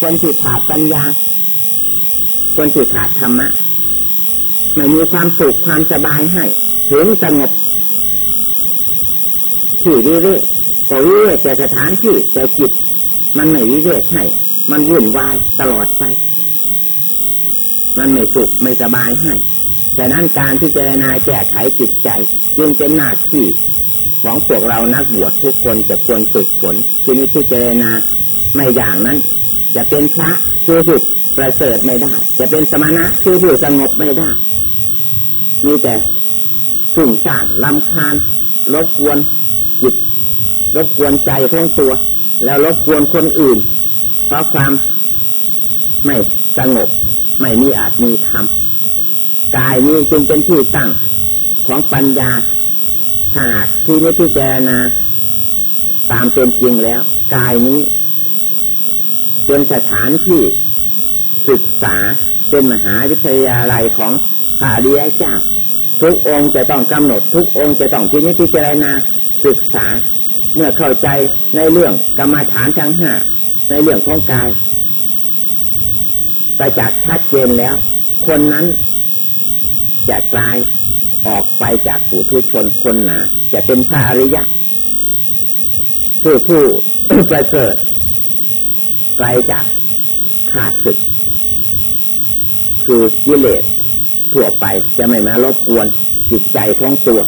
คนที่ขาดปัญญา คนที่ขาดธรรมะไม่มีความสุขความสบายให้ ถึงสงบที่วิเวกก็วิเวกแต่สถานที่แต่จิต มันไม่วิเวกให้ มันวุ่นวายตลอดไป มันไม่สุขไม่สบายให้ฉะนั้นการที่เจรนาแก้ไขจิตใจจึงเป็นหน้าที่ของพวกเรานักบวชทุกคนจะควรฝึกฝนที่นี้พิจรณาไม่อย่างนั้น จะเป็นพระคือสุดประเสริฐไม่ได้ จะเป็นสมณะคือผู้สงบไม่ได้ มีแต่ฝุ่งซ่านลำคาญรบกวนจิตรบกวนใจของตัว แล้วรบกวนคนอื่น เพราะความไม่สงบ ไม่มีอาจมีธรรมกายนี้จึงเป็นที่ตั้งของปัญญาหากที่นี้พิจารณาตามเป็นจริงแล้ว กายนี้ เป็นสถานที่ศึกษาเป็นมหาวิทยาลัยของพระอริยเจ้า ทุกองค์จะต้องกำหนด ทุกองค์จะต้องที่นี้พิจารณาศึกษา เมื่อเข้าใจในเรื่องกรรมฐานทั้งห้าในเรื่องของกายประจักษ์ชัดเจนแล้ว คนนั้นจะกลายออกไปจากผู้ทุชนคนหนา จะเป็นพระอริยะคือผู้ประเสริฐ ไกลจากขาดศึก คือกิเลสทั่วไปจะไม่มารบกวนจิตใจของตัว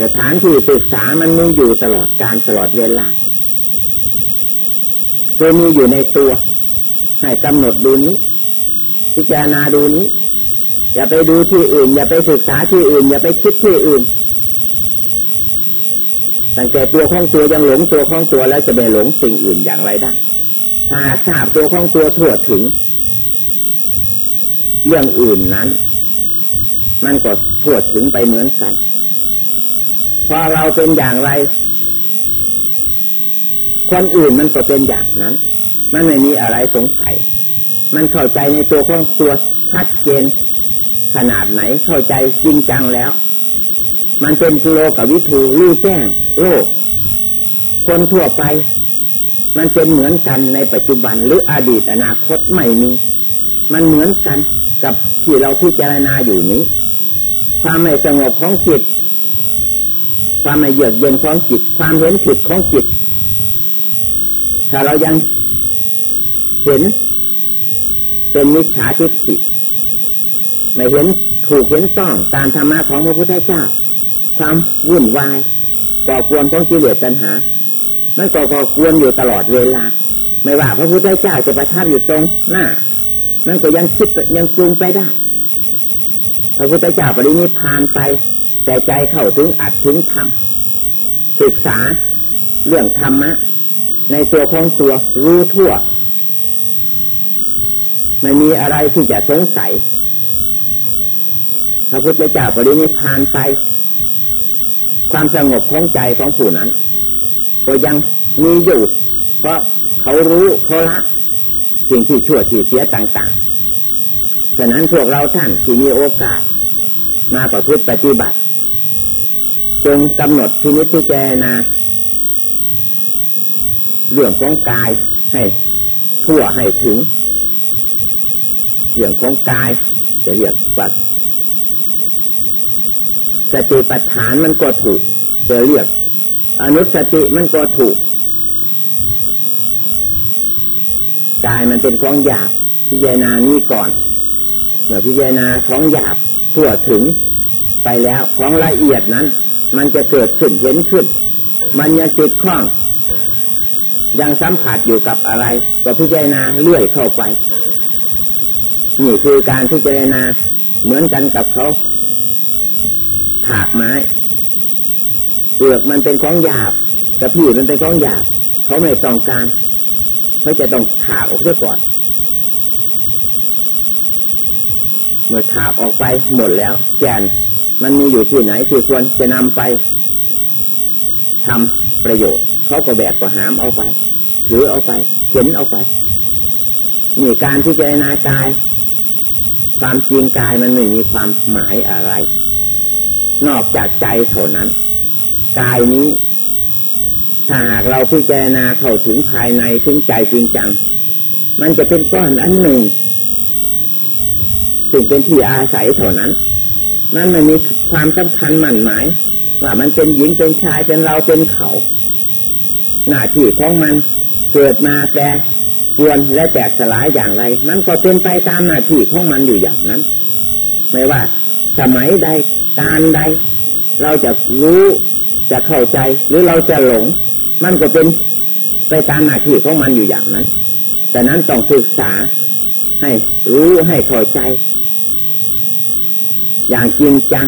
สถานที่ศึกษามันมีอยู่ตลอดการตลอดเวลาคือมีอยู่ในตัว ให้กำหนดดูนี้พิจารณาดูนี้ อย่าไปดูที่อื่น อย่าไปศึกษาที่อื่น อย่าไปคิดที่อื่น ตั้งแต่ตัวของตัวยังหลงตัวของตัวแล้วจะไปหลงสิ่งอื่นอย่างไรได้ ถ้าทราบตัวของตัวทั่วถึง เรื่องอื่นนั้น มันก็ทั่วถึงไปเหมือนกัน พอเราเป็นอย่างไร คนอื่นมันก็เป็นอย่างนั้น มันไม่มีอะไรสงสัย มันเข้าใจในตัวของตัวชัดเจนขนาดไหนเข้าใจจริงจังแล้ว มันเป็นโลกับวิถูรู้แจ้งโลก คนทั่วไป มันเป็นเหมือนกันในปัจจุบันหรืออดีตอนาคตไม่มี มันเหมือนกันกับที่เราพิจารณาอยู่นี้ ความไม่สงบของจิต ความไม่เยือกเย็นของจิต ความเห็นผิดของจิต ถ้าเรายังเห็นเป็นมิจฉาทิฏฐิไม่เห็นถูกเห็นต้องตามธรรมะของพระพุทธเจ้า ความวุ่นวายก่อกวนของกิเลสตัณหา มันก่อก่วนอยู่ตลอดเวลา ไม่ว่าพระพุทธเจ้าจะประทับอยู่ตรงหน้า มันก็ยังคิดยังปรุงไปได้ พระพุทธเจ้าปรินิพานไป แต่ใจเข้าถึงอัดถึงธรรมศึกษาเรื่องธรรมะ ในตัวของตัวรู้ทั่ว ไม่มีอะไรที่จะสงสัย พระพุทธเจ้าปรินิพานไป ความสงบของใจของผู้นั้น ก็ยังมีอยู่ เพราะเขารู้เขาละสิ่งที่ชั่วที่เสียต่างๆ ฉะนั้นพวกเราท่านที่มีโอกาส มาประพฤติปฏิบัติ จงกำหนดพินิจพิจารณาเรื่องของกายให้ทั่วให้ถึง เรื่องของกายจะเรียกว่า สติปัฏฐานมันก็ถูกจะเรียก อนุสติมันก็ถูกกายมันเป็นของหยาบพิจารณานี้ก่อนเมื่อพิจารณาของหยาบทั่วถึงไปแล้วของละเอียดนั้น มันจะเกิดขึ้นเห็นขึ้น มันยังติดข้อง ยังสัมผัสอยู่กับอะไร ก็พิจารณาเลื่อยเข้าไป นี่คือการพิจารณาเหมือนกันกับเขา ถากไม้เปลือกมันเป็นของหยาบกระพี่มันเป็นของหยาบเขาไม่ต้องการเขาจะต้องถากออกเสียก่อน เมื่อถากออกไปหมดแล้ว แกนมันมีอยู่ที่ไหนที่ควรจะนำไปทำประโยชน์เขาก็แบกก็หามเอาไป ถือเอาไปเข็นเอาไปนี่การที่จะนากาย ความจริงกายมันไม่มีความหมายอะไร นอกจากใจเท่านั้น กายนี้ ถ้าหากเราพิจารณาเข้าถึงภายในถึงใจจริงจัง มันจะเป็นก้อนอันหนึ่งซึ่งเป็นที่อาศัยเท่านั้นมันไม่มีความสำคัญหมั่นหมาย ว่ามันเป็นหญิงเป็นชายเป็นเราเป็นเขา หน้าที่ของมันเกิดมาแต่กวนและแตกสลายอย่างไร มันก็เป็นไปตามหน้าที่ของมันอยู่อย่างนั้น ไม่ว่า สมัยใด การใด เราจะรู้จะเข้าใจ หรือเราจะหลง มันก็เป็นไปตามหน้าที่ของมันอยู่อย่างนั้นแต่นั้นต้องศึกษาให้รู้ให้เข้าใจ อย่างจริงจัง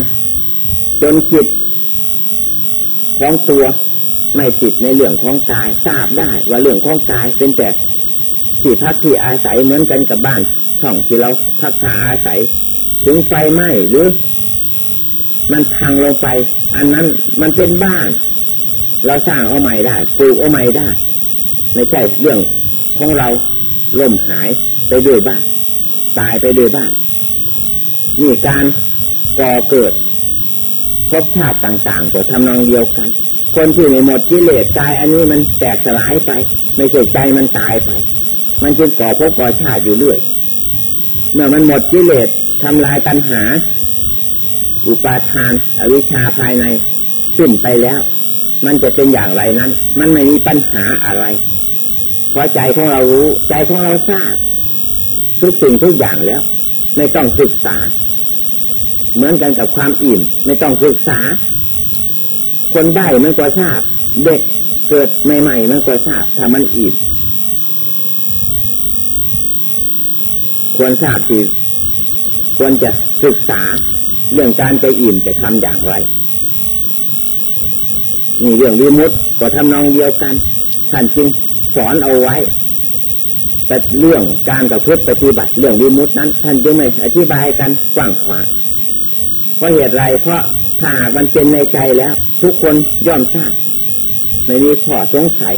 จนจิต ของตัวไม่ติดในเรื่องของกายทราบได้ว่าเรื่องของกายเป็นแต่ที่พักที่อาศัยเหมือนกันกับบ้าน ช่องที่เราพักผาอาศัย ถึงไฟไหม้หรือ มันพังลงไป อันนั้นมันเป็นบ้าน เราสร้างเอาใหม่ได้ปลูกเอาใหม่ได้ไม่ใช่เรื่องของเราล่มหายไปด้วยบ้าน ตายไปด้วยบ้านนี่การก่อเกิดภพชาติต่างๆก็ทำนองเดียวกัน คนที่ไม่หมดกิเลสกาย อันนี้มันแตกสลายไป ไม่ใช่ใจมันตายไป มันจึงก่อภพก่อชาติอยู่เรื่อย เมื่อมันหมดกิเลสทำลายปัญหา อุปาทานอวิชชาภายในสิ้นไปแล้ว มันจะเป็นอย่างไรนั้น มันไม่มีปัญหาอะไร เพราะใจของเรารู้ ใจของเราทราบ ทุกสิ่งทุกอย่างแล้ว ไม่ต้องศึกษา เหมือนกันกับความอิ่ม ไม่ต้องศึกษา คนได้มันก็ทราบ เด็กเกิดใหม่ๆมันก็ทราบถ้ามันอิ่มควรทราบที่ควรจะศึกษา เรื่องการจะอิ่มจะทำอย่างไรนี่เรื่องวิมุตต์ก็ทำนองเดียวกัน ท่านจึงสอนเอาไว้ แต่เรื่องการกับพฤติปฏิบัติเรื่องวิมุตต์นั้น ท่านจึงไม่อธิบายกันกว้างขวางเพราะเหตุไรเพราะถ้ามันเป็นในใจแล้ว ทุกคนย่อมทราบไม่มีข้อสงสัย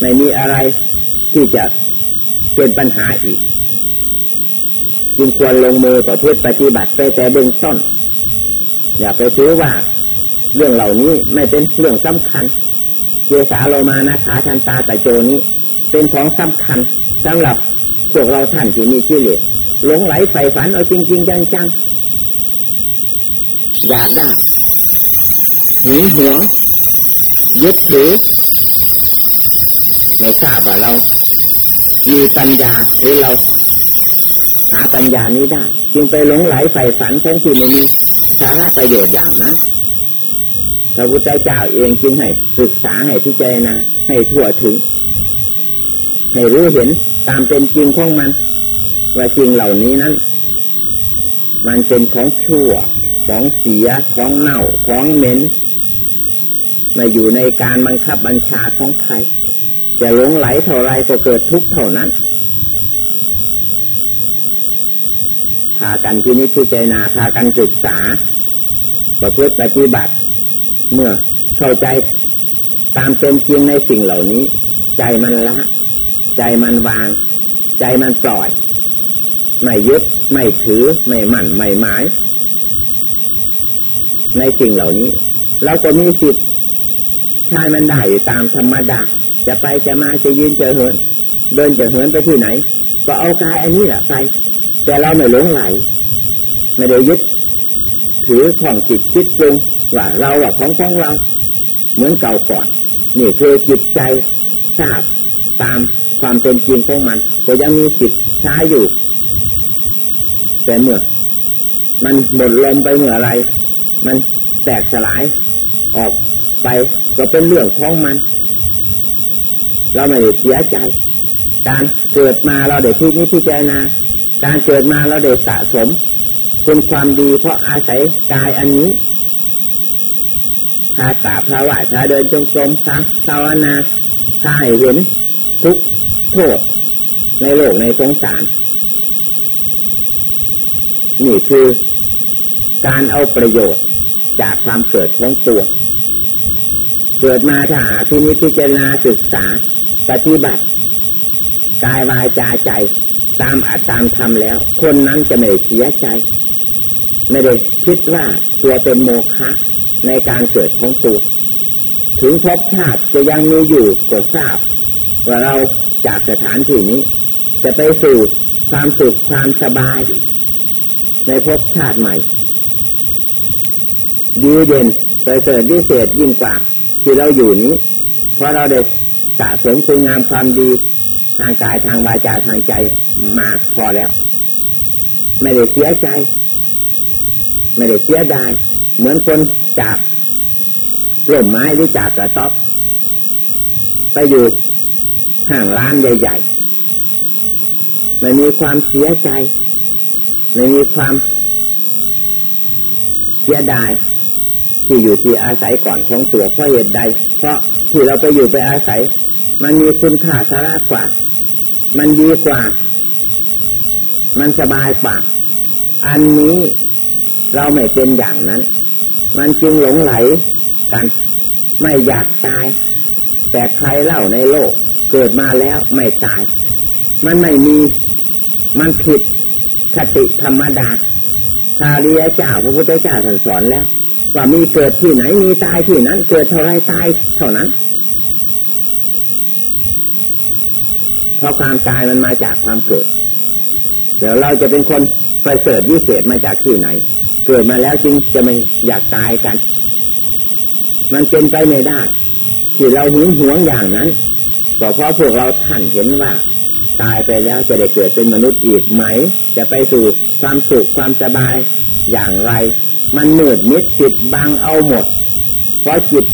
ไม่มีอะไรที่จะเป็นปัญหาอีก จึงควรลงมือต่อเพื่อปฏิบัติไปแต่เบื้องต้น อย่าไปถือว่า เรื่องเหล่านี้ไม่เป็นเรื่องสำคัญเจสาโลมานะขาทันตาตะโจนี้ เป็นของสำคัญสำหรับพวกเราท่านที่มีกิเลสหลงไหลใฝ่ฝันเอาจริงๆจังๆอยากได้หึงหวงยึดถือไม่ทราบว่าเรา มีปัญญาหรือเราหาปัญญานี้ได้ จึงไปหลงไหลใฝ่ฝันของที่มันมี สาระประโยชน์อย่างนั้นพระพุทธเจ้าเองจึงให้ศึกษาให้พิจารณาให้ทั่วถึง ให้รู้เห็นตามเป็นจริงของมัน ว่าจริงเหล่านี้นั้น มันเป็นของชั่ว ของเสียของเน่าของเหม็นมาอยู่ในการบังคับบัญชาของใคร จะหลงไหลเท่าไรก็เกิดทุกข์เท่านั้นพากันที่นี้พิจารณาพากันศึกษาประพฤติปฏิบัติ เมื่อเข้าใจตามเป็นจริงในสิ่งเหล่านี้ ใจมันละ ใจมันวาง ใจมันปล่อย ไม่ยึด ไม่ถือ ไม่มั่น ไม่หมาย ในสิ่งเหล่านี้ เราก็มีสิทธิ์ใช้มันได้ตามธรรมดา จะไปจะมาจะยืนจะเหิน เดินจะเหินไปที่ไหน ก็เอากายอันนี้แหละไป แต่เราไม่หลงไหลไม่ได้ยึด ถือของจิตคิดจรุงว่าเราอะของของเรา เหมือนเก่าก่อน นี่คือจิตใจทราบตามความเป็นจริงของมัน ก็ยังมีจิตใช้อยู่ แต่เมื่อ มันหมดลมไปเมื่อไร มันแตกสลายออกไปก็เป็นเรื่องของมัน เราไม่ได้เสียใจ การเกิดมาเราได้ที่นี้พิจารณา การเกิดมาเราได้สะสมคุณความดีเพราะอาศัยกายอันนี้พากาพระไหวพาเดินจงกรมพรภาวนาพาเห็นทุกโทษ ในโลกในสงสาร นี่คือการเอาประโยชน์จากความเกิดของตัว เกิดมาถ้าพินิจพิจารณาศึกษา ปฏิบัติ กายวายจาใจ ตามอัตตามธรรมแล้ว คนนั้นจะไม่เสียใจ ไม่ได้คิดว่าตัวเป็นโมฆะในการเกิดของตัว ถึงภพชาติจะยังมีอยู่ก็ทราบ ว่าเราจากสถานที่นี้ จะไปสู่ความสุขความสบาย ในภพชาติใหม่ดีเด่นประเสริฐวิเศษยิ่งกว่าที่เราอยู่นี้ เพราะเราได้สะสมคุณงามความดีทางกายทางวาจาทางใจ มาพอแล้ว ไม่ได้เสียใจ ไม่ได้เสียดาย เหมือนคนจากร่มไม้หรือจากกระต๊อบไปอยู่ห้างร้านใหญ่ๆไม่มีความเสียใจ ไม่มีความเสียดาย ที่อยู่ที่อาศัยก่อนของตัวเพราะเหตุใด เพราะที่เราไปอยู่ไปอาศัย มันมีคุณค่าสาระกว่า มันดีกว่า มันสบายกว่าอันนี้เราไม่เป็นอย่างนั้น มันจึงหลงไหลกัน ไม่อยากตาย แต่ใครเล่าในโลก เกิดมาแล้วไม่ตาย มันไม่มี มันผิดคติธรรมดาทารียเจ้าพระพุทธเจ้าท่านสอนแล้ว ว่ามีเกิดที่ไหนมีตายที่นั้น เกิดเท่าไรตายเท่านั้นเพราะความตายมันมาจากความเกิด เดี๋ยวเราจะเป็นคนประเสริฐวิเศษมาจากที่ไหน เกิดมาแล้วจึงจะไม่อยากตายกัน มันเป็นไปไม่ได้ ที่เราหึงหวงอย่างนั้นก็เพราะพวกเราท่านเห็นว่า ตายไปแล้วจะได้เกิดเป็นมนุษย์อีกไหม จะไปสู่ความสุขความสบายอย่างไร มันมืดมิดจิตบังเอาหมด เพราะจิต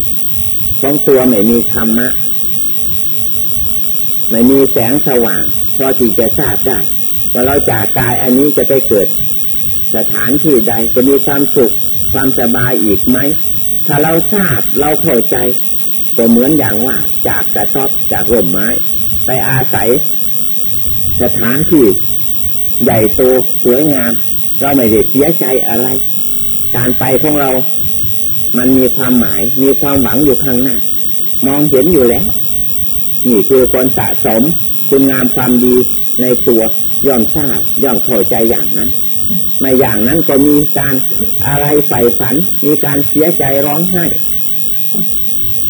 ของตัวไม่มีธรรมะ ไม่มีแสงสว่าง พอที่จะทราบได้ ว่าเราจากกายอันนี้จะไปเกิด สถานที่ใดจะมีความสุขความสบายอีกไหม ถ้าเราทราบเราเข้าใจ ก็เหมือนอย่างว่า จากกระทบจากร่มไม้ ไปอาศัย สถานที่ใหญ่โตสวยงาม เราไม่ได้เสียใจอะไร การไปของเรา มันมีความหมาย มีความหวังอยู่ข้างหน้า มองเห็นอยู่แล้ว นี่คือคนสะสม คุณงามความดีในตัว ย่อมทราบย่อมเข้าใจอย่างนั้นไม่อย่างนั้นก็มีการอะไรใฝ่ฝัน มีการเสียใจร้องไห้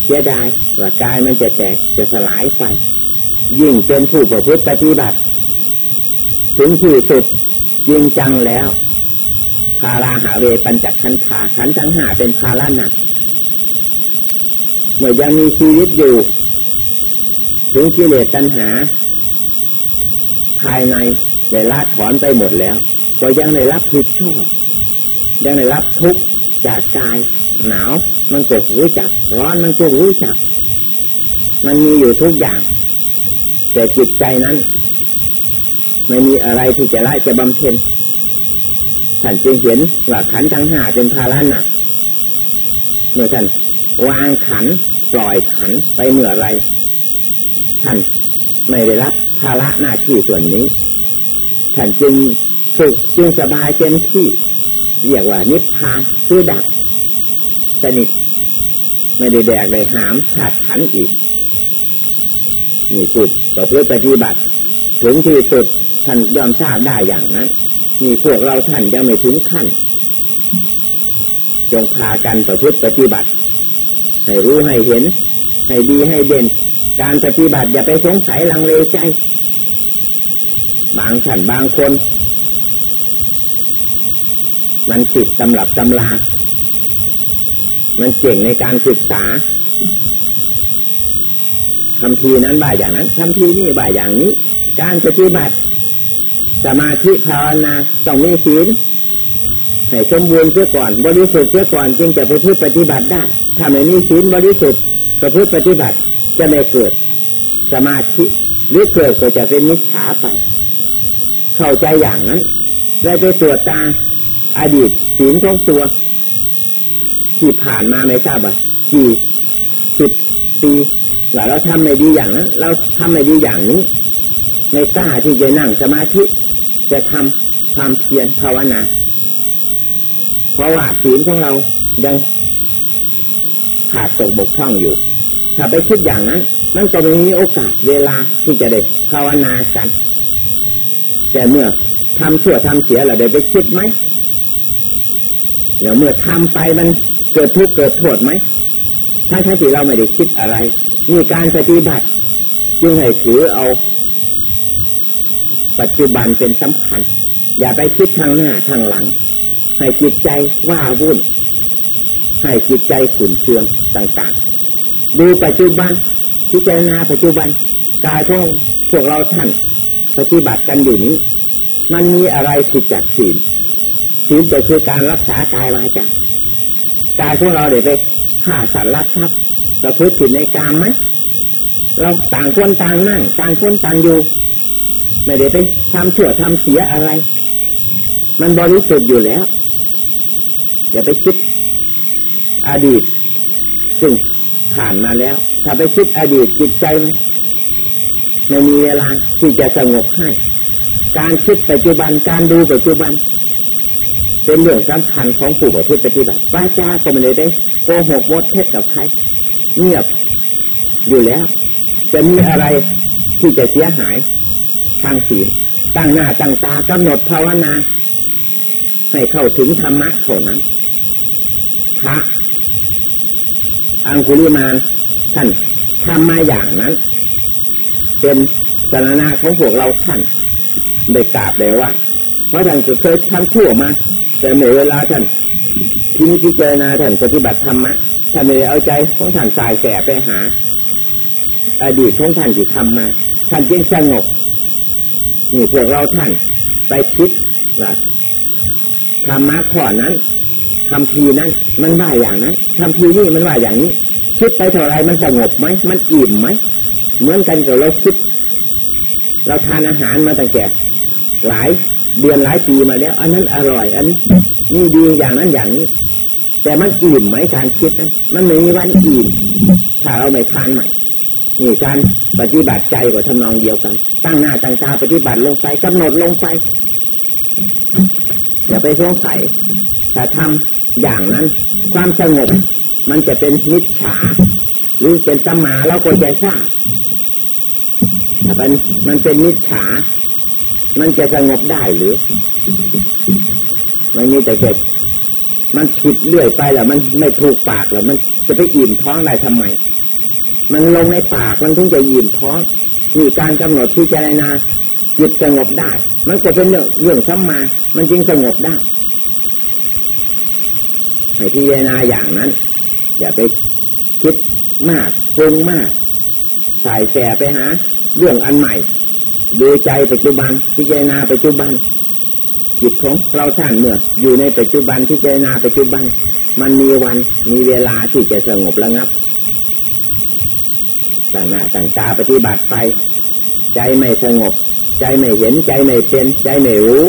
เสียดายว่ากายมันจะแตกจะสลายไปยิ่งเป็นผู้ประพฤติปฏิบัติ ถึงที่สุดจริงจังแล้วภาราหาเวปัญจขันธาขันธ์ทั้งห้าเป็นภาระหนักเมื่อยังมีชีวิตอยู่ ถึงกิเลสตัณหา ภายในได้ละถอนไปหมดแล้วก็ยังได้รับผิดชอบยังได้รับทุกข์จากกายหนาวมันก็รู้จัก ร้อนมันก็รู้จัก มันมีอยู่ทุกอย่าง แต่จิตใจนั้น ไม่มีอะไรที่จะละจะบำเพ็ญท่านจึงเห็นว่าขันทั้งห้าเป็นภาระหนักเมื่อท่านวางขันปล่อยขันไปเมื่อไรท่านไม่ได้รับ ภาระหน้าที่ส่วนนี้ท่านจึงสุขจึงสบายเต็มที่ เรียกว่านิพพานคือดับสนิทไม่ได้แดกเลยหามขาดขันอีก นี่สุดต่อเพื่อปฏิบัติ ถึงที่สุดท่านยอมทราบได้อย่างนั้นนี่พวกเราท่านยังไม่ถึงขั้น จงพากันประพฤติปฏิบัติ ให้รู้ให้เห็น ให้ดีให้เด่น การปฏิบัติอย่าไปสงสัยลังเลใจ บางท่านบางคน มันติดตำรับตำลา มันเก่งในการศึกษาคำพีนั้นบ่ายอย่างนั้นคำพีนี่บ่ายอย่างนี้ การปฏิบัติ สมาธิภาวนาต้องมีศีลให้สมบูรณ์เสียก่อน บริสุทธิ์เสียก่อนจึงจะประพฤติปฏิบัติได้ถ้าไม่มีศีลบริสุทธิ์ประพฤติปฏิบัติจะไม่เกิดสมาธิหรือเกิดก็จะเป็นมิจฉาไป เข้าใจอย่างนั้นแล้วไปตรวจตาอดีตศีลของตัว ที่ผ่านมาไม่ทราบว่ากี่สิบปีว่าเราทำไม่ดีอย่างนั้นเราทำไม่ดีอย่างนี้ไม่กล้าที่จะนั่งสมาธิจะทำความเพียรภาวนา เพราะว่าศีลของเรายังขาดตกบกพร่องอยู่ ถ้าไปคิดอย่างนั้น มันก็ไม่มีโอกาสเวลาที่จะได้ภาวนากัน แต่เมื่อทำชั่วทำเสียเราได้ไปคิดไหมเดี๋ยวเมื่อทำไปมันเกิดทุกข์เกิดโทษไหมถ้าถ้าที่เราไม่ได้คิดอะไร มีการปฏิบัติจึงให้ถือเอา ปัจจุบันเป็นสำคัญ อย่าไปคิดทางหน้าทางหลัง ให้จิตใจว่าวุ่น ให้จิตใจขุ่นเคืองต่างๆ ดูปัจจุบันพิจารณาปัจจุบันกายของพวกเราท่าน ปฏิบัติกันอยู่นี้ มันมีอะไรผิดจากศีลศีลก็คือการรักษากายวาจากายของเราเดี๋ยวไปฆ่าสัตว์รักทรัพย์เราพูดผิดในกามไหมเราต่างคนต่างนั่งต่างคนต่างอยู่ไม่ได้ไปทำชั่วทำเสียอะไร มันบริสุทธิ์อยู่แล้ว อย่าไปคิดอดีต ซึ่งผ่านมาแล้ว ถ้าไปคิดอดีตจิตใจ ไม่มีเวลาที่จะสงบให้ การคิดปัจจุบันการดูปัจจุบัน เป็นเรื่องสำคัญของผู้ปฏิบัติวาจาก็ไม่ได้โกหกวดเท็จกับใครเงียบอยู่แล้ว จะมีอะไรที่จะเสียหายทางศีลตั้งหน้าตั้งตากำหนดภาวนา ให้เข้าถึงธรรมะเท่านั้นพระอังคุลิมานท่านทำมาอย่างนั้น เป็นสารณะของพวกเราท่านได้กราบเลยว่าเพราะท่านเคยทำชั่วมาแต่เมื่อเวลาท่านที่นี้ที่เจนาท่านปฏิบัติธรรมะท่านเลยเอาใจของท่านสายแสไปหา อดีตของท่านที่ทำมา ท่านจึงสงบนี่พวกเราท่านไปคิดว่าธรรมะข้อนั้นคำพีนั้น มันว่าอย่างนั้นคำพีนี่มันว่าอย่างนี้ คิดไปเท่าไรมันสงบไหมมันอิ่มไหม เหมือนกันกับเราคิด เราทานอาหารมาตั้งแต่หลายเดือนหลายปีมาแล้ว อันนั้นอร่อย อันนี้ดีอย่างนั้นอย่างนี้ แต่มันอิ่มไหมการคิดนั้นมันไม่มีวันอิ่มถ้าเราไม่ทานใหม่นี่การปฏิบัติใจกับทำนองเดียวกัน ตั้งหน้าตั้งตาปฏิบัติลงไปกำหนดลงไป อย่าไปสงสัยถ้าทำอย่างนั้น ความสงบมันจะเป็นมิจฉา หรือเป็นสมาเราก็จะทราบถ้ามันมันเป็นมิจฉา มันจะสงบได้หรือมันมีแต่เกิดมันผิดเรื่อยไปแล้วมันไม่ถูกปากแล้วมันจะไปอิ่มท้องได้ทำไม มันลงในปากมันถึงจะอิ่มท้อง มีการกำหนดที่จะไรนาจิตสงบได้ มันจะเป็นเรื่องเรื่องสัมมา มันจึงสงบได้ให้พิจารณาอย่างนั้น อย่าไปคิด มากปรุงมากใส่แสไปหา เรื่องอันใหม่ ดูใจปัจจุบันพิจารณาปัจจุบัน จิตของเราท่านเมื่ออยู่ในปัจจุบันพิจารณาปัจจุบัน มันมีวันมีเวลาที่จะสงบระงับต่างหน้าต่างตาปฏิบัติไป ใจไม่สงบ ใจไม่เห็นใจไม่เป็น ใจไม่รู้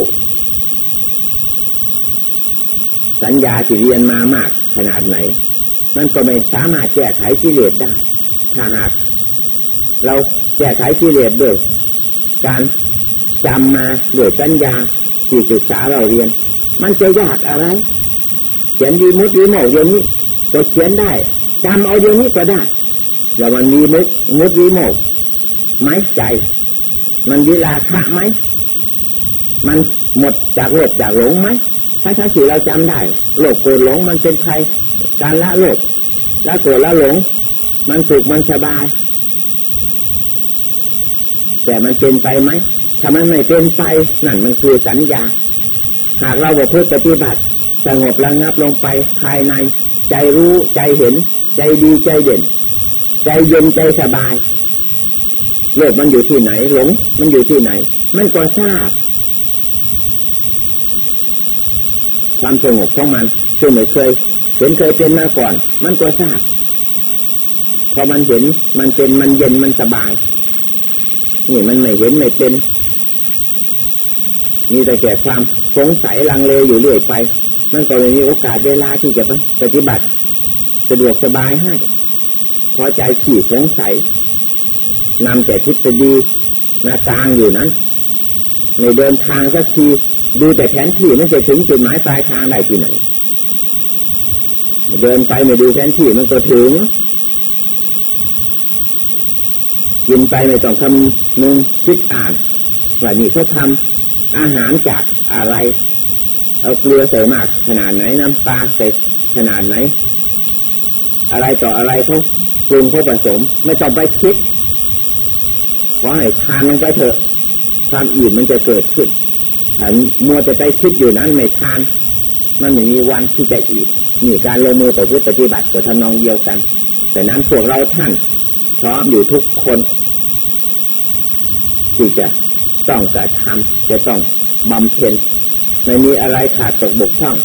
สัญญาที่เรียนมามากขนาดไหน มันก็ไม่สามารถแก้ไขกิเลสได้ ถ้าหากเราแก้ไขกิเลสด้วยการจำมาด้วยสัญญาที่ศึกษาเราเรียน มันจะยากอะไร เขียนวีมุดวีโมกเดี๋ยวนี้ก็เขียนได้จำเอาเดี๋ยวนี้ก็ได้แล้วมันมีมุดมุดวีโมกไหมใจ มันวิลาคะไหมมันหมดจากโลภจากหลงไหมถ้าทั้งสี่เราจำได้โลภโกรธหลงมันเป็นภัย การละโลภละโกรธละหลง มันสุขมันสบาย แต่มันเป็นไปไหมถ้ามันไม่เป็นไปนั่นมันคือสัญญา หากเราบอพูดปฏิบัติสงบระงับลงไปภายใน ใจรู้ใจเห็น ใจดีใจเด่น ใจเย็นใจสบาย โลกมันอยู่ที่ไหน หลง มันอยู่ที่ไหน มันก็ทราบความสงบของมันซึ่งไม่เคย เห็นเคยเป็นมาก่อน มันก็ทราบพอมันเห็นมันเป็นมันเย็นมันสบาย นี่มันไม่เห็นไม่เป็น มีแต่แก่ความสงสัยลังเลอยู่เรื่อยไป มันก็เลยมีโอกาสเวลาที่จะไปปฏิบัติ สะดวกสบายให้พอใจขี่สงสัยนำแต่ทฤษฎีมากลางอยู่นั้นในเดินทางสักทีดูแต่แผนที่มันจะถึงจุดหมายปลายทางได้ที่ไหน เดินไปไม่ดูแผนที่มันก็ถึง กินไปไม่ต้องคำนึงคิดอ่านว่านี่เขาทำอาหารจากอะไร เอาเกลือใส่มาก ขนาดไหนน้ำปลาใส่ขนาดไหน อะไรต่ออะไรเขาปรุงเขาผสม ไม่ต้องไปคิดว่าให้ทานลงไปเถอะความอิ่มมันจะเกิดขึ้นถ้ามัวจะไปคิดอยู่นั้นไม่ทาน มันไม่มีวันที่จะอิ่ม นี่การลงมือประพฤติปฏิบัติก็ทำนองเดียวกัน แต่นั้นพวกเราท่านพร้อมอยู่ทุกคนที่จะต้องกระทำจะต้องบำเพ็ญไม่มีอะไรขาดตกบกพร่อง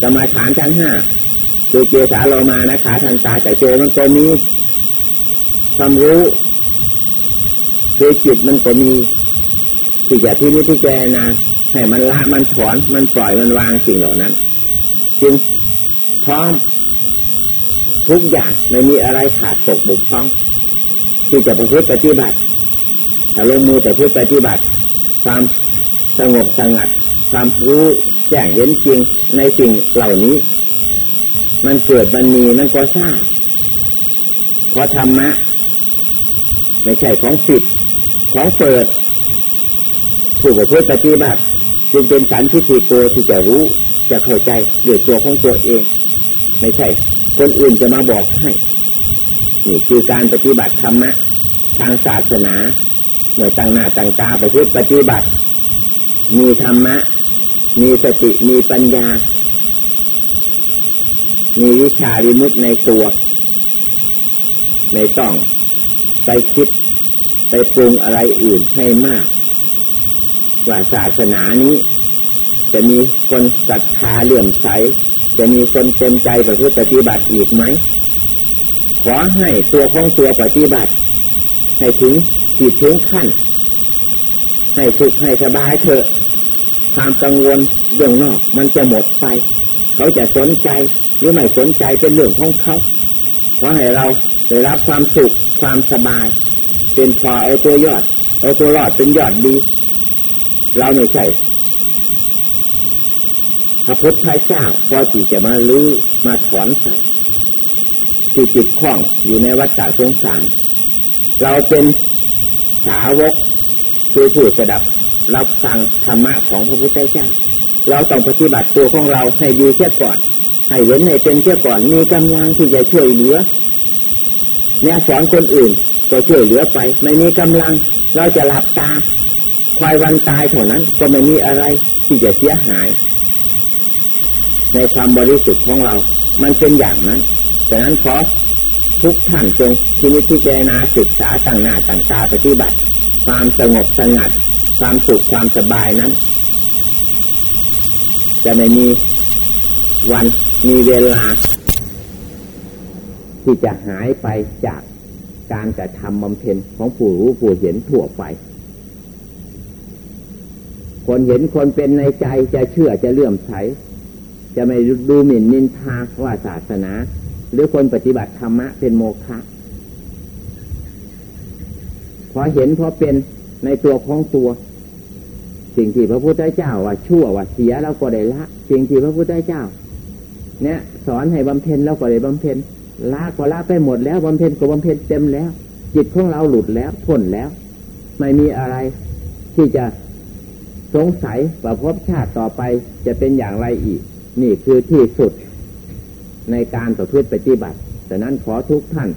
สมาฐานทั้งห้าคือเจสาโลมานะขาทันตาแต่โจมันก็มีความรู้คือจิตมันก็มีที่จะที่นิพพานาให้มันละมันถอนมันปล่อยมันวางสิ่งเหล่านั้น จึง พร้อม ทุกอย่างไม่มีอะไรขาดตกบุกพร่อง ที่จะประพฤติปฏิบัติถ้าลงมือแต่พูดปฏิบัติ ความสงบสงัด ความรู้แจ้งเห็นจริงในสิ่งเหล่านี้ มันเกิดมันมีมันก็ทราบเพราะธรรมะ ไม่ใช่ของปิดของเปิดผู้ประพฤติปฏิบัติจึงเป็นสันทิฏฐิโกที่จะรู้จะเข้าใจเดือดตัวของตัวเอง ไม่ใช่ คนอื่นจะมาบอกให้ นี่คือการปฏิบัติธรรมะทางศาสนาเมื่อตั้งหน้าตั้งตาไประพฤติปฏิบัติ มีธรรมะ มีสติมีปัญญา มีวิชาวิมุตในตัวไม่ต้อง ไปคิดไปปรุงอะไรอื่นให้มาก ว่าศาสนานี้ จะมีคนศรัทธาเลื่อมใส จะมีคนเต็มใจประพฤติปฏิบัติอีกไหม ขอให้ตัวของตัวปฏิบัติ ให้ถึงจิตถึงขั้น ให้สุขให้สบายเถอะ ความกังวลเรื่องนอกมันจะหมดไป เขาจะสนใจหรือไม่สนใจเป็นเรื่องของเขาขอให้เราได้รับความสุขความสบาย เป็นพอเอาตัวยอด เอาตัวรอดเป็นยอดดี เราไม่ใช่ พระพุทธเจ้าพอที่จะมาลื้อมาถอนใส่ที่จิตคล้องอยู่ในวัฏฏะสงสาร เราเป็นสาวกคือผู้สดับรับฟังธรรมะของพระพุทธเจ้า เราต้องปฏิบัติตัวของเราให้ดีเสียก่อน ให้เห็นให้เป็นเสียก่อนมีกำลังที่จะช่วยเหลือเนี่ยสอนคนอื่นก็ช่วยเหลือไป ไม่มีกำลัง เราจะหลับตาควายวันตายเท่านั้น ก็ไม่มีอะไรที่จะเสียหาย ในความบริสุทธิ์ของเรา มันเป็นอย่างนั้นดังนั้นขอทุกท่านจงที่นิพพิจารณาศึกษาต่างหน้าต่างตาปฏิบัติ ความสงบสงัด ความสุขความสบายนั้น จะไม่มีวันมีเวลา ที่จะหายไปจากการกระทำบำเพ็ญของผู้รู้ผู้เห็นทั่วไป คนเห็นคนเป็นในใจจะเชื่อจะเลื่อมใส จะไม่ดูหมิ่นนินทาว่าศาสนา หรือคนปฏิบัติธรรมะเป็นโมฆะพอเห็นพอเป็นในตัวของตัว สิ่งที่พระพุทธเจ้าว่าชั่วว่าเสียเราก็ได้ละ สิ่งที่พระพุทธเจ้า เนี่ย สอนให้บำเพ็ญเราก็ได้บำเพ็ญละก็ละไปหมดแล้วบำเพ็ญก็บำเพ็ญเต็มแล้ว จิตของเราหลุดแล้วพ้นแล้ว ไม่มีอะไรที่จะสงสัยว่าพบชาติต่อไปจะเป็นอย่างไรอีก นี่คือที่สุดในการต่อพืชปฏิบัติแต่นั้นขอทุกท่าน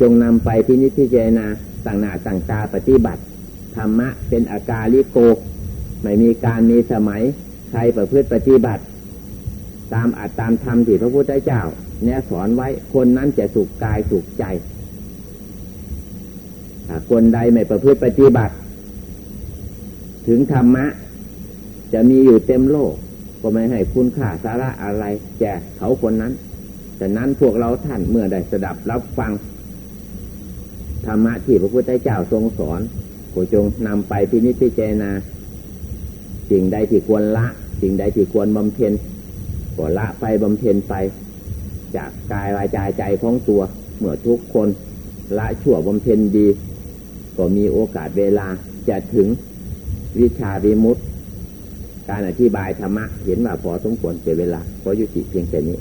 จงนำไปที่นิจพพานาต่างหน้าต่างตาปฏิบัติ ธรรมะเป็นอาการลิโก ไม่มีการมีสมัย ใครประพฤติปฏิบัติ ตามอัตตามธรรมที่พระพุทธเจ้าเนี่ยสอนไว้คนนั้นจะสุขกายสุขใจคนใดไม่ประพฤติปฏิบัติ ถึงธรรมะ จะมีอยู่เต็มโลก ก็ไม่ให้คุณค่าสาระอะไร แก่เขาคนนั้น แต่นั้นพวกเราท่านเมื่อได้สดับรับฟังธรรมะที่พระพุทธเจ้าทรงสอนก็จงนำไปพินิจพิจารณาสิ่งใดที่ควรละ สิ่งใดที่ควรบำเพ็ญก็ละไปบำเพ็ญไป จากกายวาจาใจของตัวเมื่อทุกคนละชั่วบำเพ็ญดี ก็มีโอกาสเวลาจะถึงวิชาวิมุตต การอธิบายธรรมะ เห็นว่าพอสมควรเสียเวลาพอยุติเพียงแค่นี้